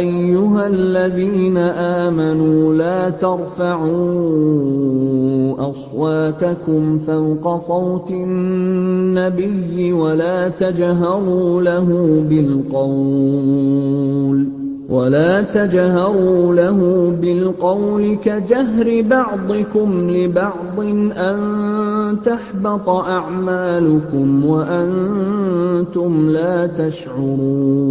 أَيُّهَا الَّذِينَ آمَنُوا لَا تَرْفَعُوا أَصْوَاتَكُمْ فَوْقَ صَوْتِ النَّبِيِّ وَلَا تَجْهَرُوا لَهُ بِالْقَوْلِ كَجَهْرِ بَعْضِكُمْ لِبَعْضٍ أَن تَحْبَطَ أَعْمَالُكُمْ وَأَنتُمْ لَا تَشْعُرُونَ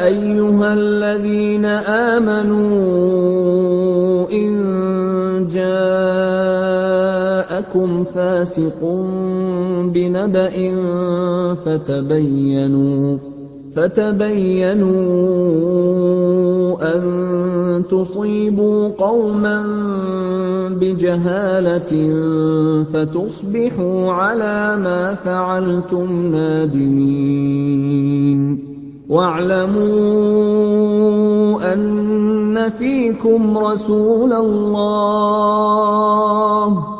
أَيُّهَا الَّذِينَ آمَنُوا إِن جَاءَكُمْ فَاسِقٌ بِنَبَإٍ فَتَبَيَّنُوا أَن تُصِيبُوا قَوْمًا بِجَهَالَةٍ فَتُصْبِحُوا عَلَىٰ مَا فَعَلْتُمْ نَادِمِينَ. وَاعْلَمُوا أَنَّ فِيكُمْ رَسُولَ اللَّهِ ۚ.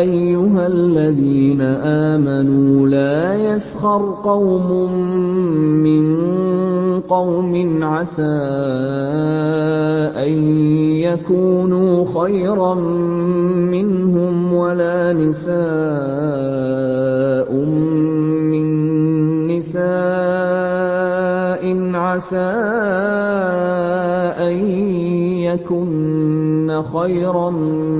أَيُّهَا الَّذِينَ آمَنُوا لَا يَسْخَرْ قَوْمٌ مِّن قَوْمٍ عَسَىٰ أَن يَكُونُوا خَيْرًا مِّنْهُمْ وَلَا نِسَاءٌ مِّن نِّسَاءٍ عَسَىٰ أَن يَكُنَّ خَيْرًا مِّنْهُنَّ ۖ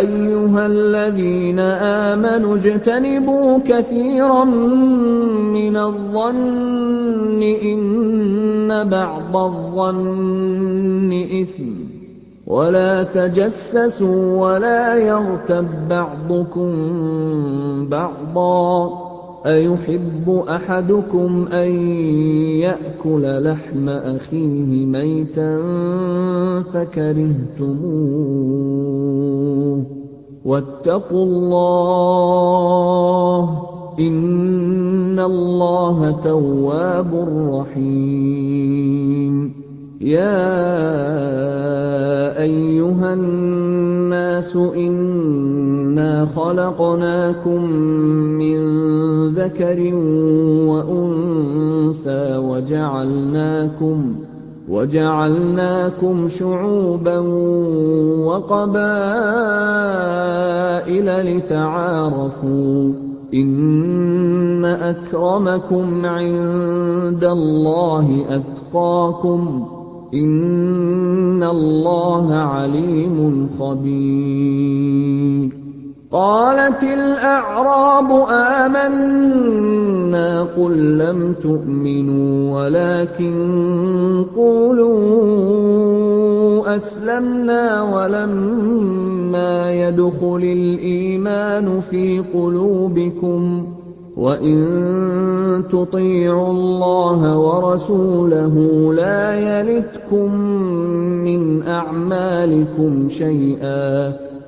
أَيُّهَا الَّذِينَ آمَنُوا اجْتَنِبُوا كَثِيرًا مِّنَ الظَّنِّ إِنَّ بَعْضَ الظَّنِّ إِثْمٌ ۖ وَلَا تَجَسَّسُوا وَلَا يَغْتَب بَّعْضُكُم بَعْضًا ۚ أَيُحِبُّ أَحَدُكُمْ أَن يَأْكُلَ لَحْمَ أَخِيهِ مَيْتًا فَكَرِهْتُمُوهُ ۚ وَاتَّقُوا اللَّهَ ۚ إِنَّ اللَّهَ تَوَّابٌ رَّحِيمٌ يَا أَيُّهَا النَّاسُ إِنَّا خَلَقْنَاكُم ذَكَرٍ وَأُنثَىٰ وَجَعَلْنَاكُمْ شُعُوبًا وَقَبَائِلَ لِتَعَارَفُوا ۚ إِنَّ أَكْرَمَكُمْ عِندَ اللَّهِ أَتْقَاكُمْ ۚ إِنَّ اللَّهَ عَلِيمٌ خَبِيرٌ قَالَتِ الْأَعْرَابُ آمَنَّا ۖ قُل لَّمْ تُؤْمِنُوا وَلَٰكِن قُولُوا أَسْلَمْنَا وَلَمَّا يَدْخُلِ الْإِيمَانُ فِي قُلُوبِكُمْ ۖ وَإِن تُطِيعُوا اللَّهَ وَرَسُولَهُ لَا يَلِتْكُم مِّنْ أَعْمَالِكُمْ شَيْئًا ۚ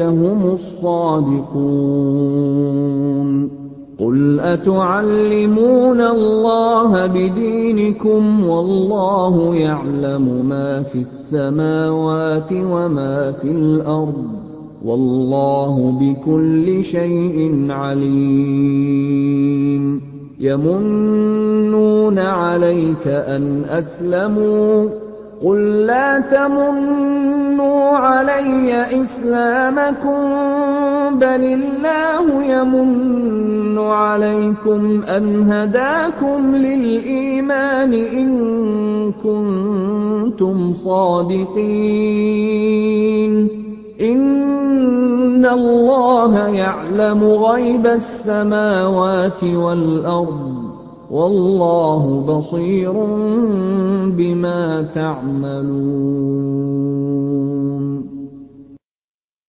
أُولَٰئِكَ هُمُ الصَّادِقُونَ. قُلْ أَتُعَلِّمُونَ اللَّهَ بِدِينِكُمْ وَاللَّهُ يَعْلَمُ مَا فِي السَّمَاوَاتِ وَمَا فِي الْأَرْضِ ۚ وَاللَّهُ بِكُلِّ شَيْءٍ عَلِيمٌ. يَمُنُّونَ عَلَيْكَ أَنْ أَسْلَمُوا ۖ. قُل لَّا تَمُنُّوا إِسْلَامَكُم ۖ بَلِ اللَّهُ يَمُنُّ عَلَيْكُمْ أَنْ هَدَاكُمْ لِلْإِيمَانِ إِن كُنتُمْ صَادِقِينَ. إِنَّ اللَّهَ يَعْلَمُ غَيْبَ السَّمَاوَاتِ وَالْأَرْضِ ۚ وَاللَّهُ بَصِيرٌ بِمَا تَعْمَلُونَ.